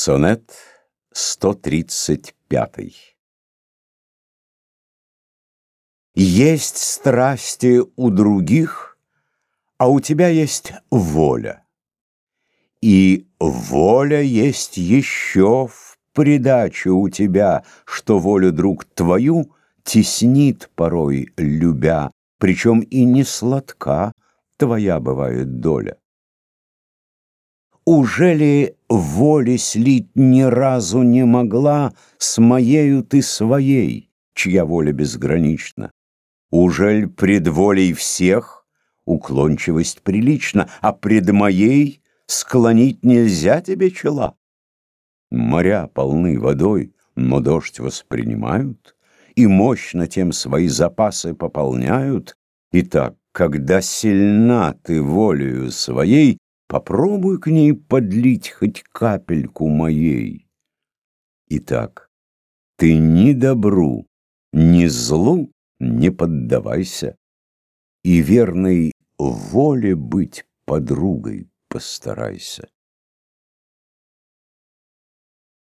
Сонет 135 Есть страсти у других, а у тебя есть воля. И воля есть еще в придаче у тебя, что волю друг твою теснит порой, любя, причем и не сладка твоя бывает доля. Ужели воли слить ни разу не могла С моею ты своей, чья воля безгранична? Ужель пред волей всех уклончивость прилична, А пред моей склонить нельзя тебе чела? Моря полны водой, но дождь воспринимают, И мощно тем свои запасы пополняют. Итак, когда сильна ты волею своей, Попробуй к ней подлить хоть капельку моей. Итак, ты ни добру, ни злу не поддавайся, И верной воле быть подругой постарайся.